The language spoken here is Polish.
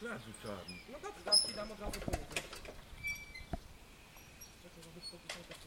od razu czarny. No dobrze, dasz ci dam od razu połowę. Czekaj, żeby to tutaj